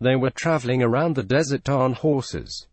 They were traveling around the desert on horses.